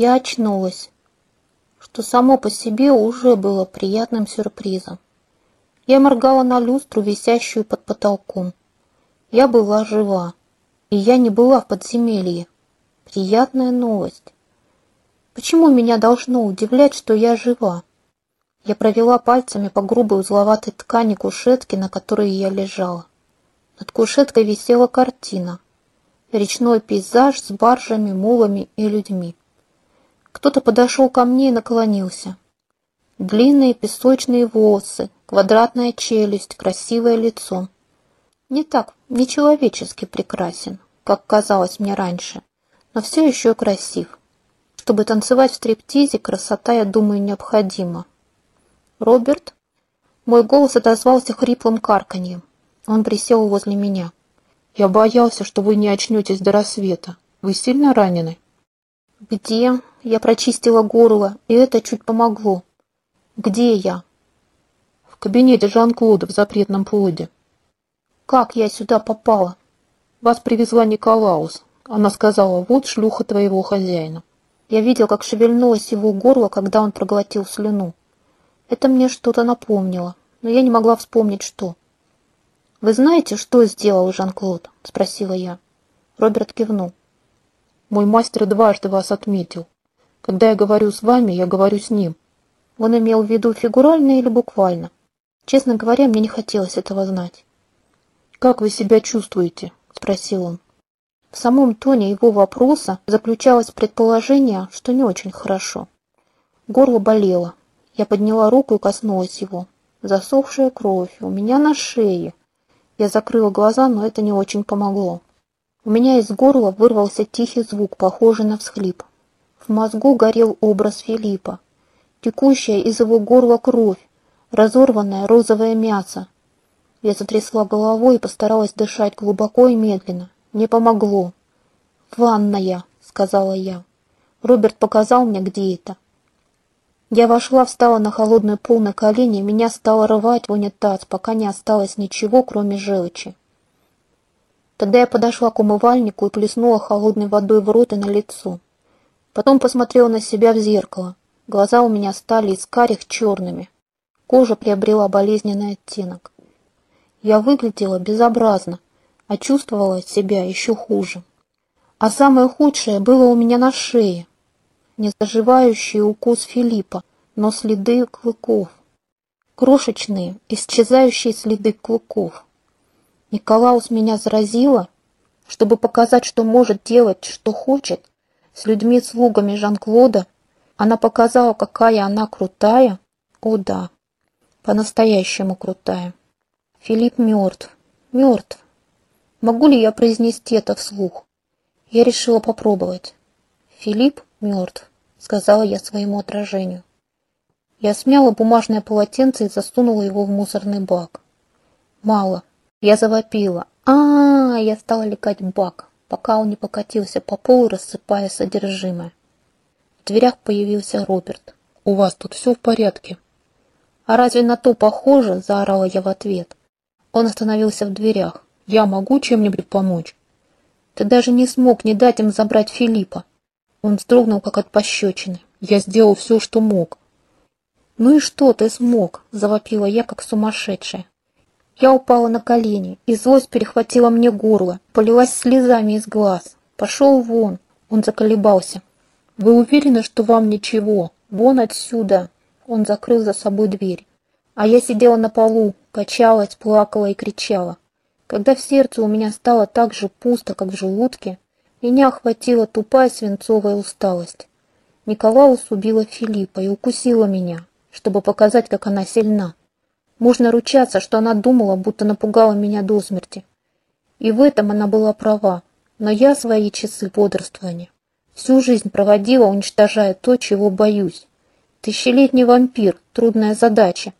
Я очнулась, что само по себе уже было приятным сюрпризом. Я моргала на люстру, висящую под потолком. Я была жива, и я не была в подземелье. Приятная новость. Почему меня должно удивлять, что я жива? Я провела пальцами по грубой узловатой ткани кушетки, на которой я лежала. Над кушеткой висела картина. Речной пейзаж с баржами, мулами и людьми. Кто-то подошел ко мне и наклонился. Длинные песочные волосы, квадратная челюсть, красивое лицо. Не так, нечеловечески прекрасен, как казалось мне раньше но все еще красив. Чтобы танцевать в стриптизе, красота, я думаю, необходима. Роберт? Мой голос отозвался хриплым карканьем. Он присел возле меня. Я боялся, что вы не очнетесь до рассвета. Вы сильно ранены? Где? Я прочистила горло, и это чуть помогло. Где я? В кабинете Жан-Клода в запретном плоде. Как я сюда попала? Вас привезла Николаус, она сказала, вот шлюха твоего хозяина. Я видел, как шевельнулось его горло, когда он проглотил слюну. Это мне что-то напомнило, но я не могла вспомнить, что. «Вы знаете, что сделал Жан-Клод?» — спросила я. Роберт кивнул. «Мой мастер дважды вас отметил. Когда я говорю с вами, я говорю с ним». Он имел в виду фигурально или буквально? Честно говоря, мне не хотелось этого знать. «Как вы себя чувствуете?» — спросил он. В самом тоне его вопроса заключалось предположение, что не очень хорошо. Горло болело. Я подняла руку и коснулась его. Засохшая кровь у меня на шее. Я закрыла глаза, но это не очень помогло. У меня из горла вырвался тихий звук, похожий на всхлип. В мозгу горел образ Филиппа. Текущая из его горла кровь, разорванное розовое мясо. Я затрясла головой и постаралась дышать глубоко и медленно, не помогло. «Ванная», — сказала я. Роберт показал мне, где это. Я вошла, встала на холодный пол на колени, меня стало рвать в унитаз, пока не осталось ничего, кроме желчи. Тогда я подошла к умывальнику и плеснула холодной водой в рот и на лицо. Потом посмотрела на себя в зеркало. Глаза у меня стали из карих черными. Кожа приобрела болезненный оттенок. Я выглядела безобразно, а чувствовала себя еще хуже. А самое худшее было у меня на шее. Незаживающий укус Филиппа, но следы клыков. Крошечные, исчезающие следы клыков. Николаус меня заразила, чтобы показать, что может делать, что хочет, с людьми-слугами Жан-Клода. Она показала, какая она крутая. О да, по-настоящему крутая. Филипп мертв, мертв. Могу ли я произнести это вслух? Я решила попробовать. Филипп мертв, сказала я своему отражению. Я смяла бумажное полотенце и засунула его в мусорный бак. Мало. Я завопила. а, -а, Я стала лекать бак, пока он не покатился по полу, рассыпая содержимое. В дверях появился Роберт. «У вас тут все в порядке?» «А разве на то похоже?» – заорала я в ответ. Он остановился в дверях. Я могу чем-нибудь помочь? Ты даже не смог не дать им забрать Филиппа. Он вздрогнул, как от пощечины. Я сделал все, что мог. Ну и что ты смог? Завопила я, как сумасшедшая. Я упала на колени, и злость перехватила мне горло, полилась слезами из глаз. Пошел вон. Он заколебался. Вы уверены, что вам ничего? Вон отсюда. Он закрыл за собой дверь. А я сидела на полу, качалась, плакала и кричала. Когда в сердце у меня стало так же пусто, как в желудке, меня охватила тупая свинцовая усталость. Николаус убила Филиппа и укусила меня, чтобы показать, как она сильна. Можно ручаться, что она думала, будто напугала меня до смерти. И в этом она была права, но я свои часы бодрствования всю жизнь проводила, уничтожая то, чего боюсь. Тысячелетний вампир — трудная задача,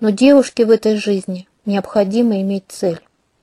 но девушке в этой жизни необходимо иметь цель.